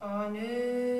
Anu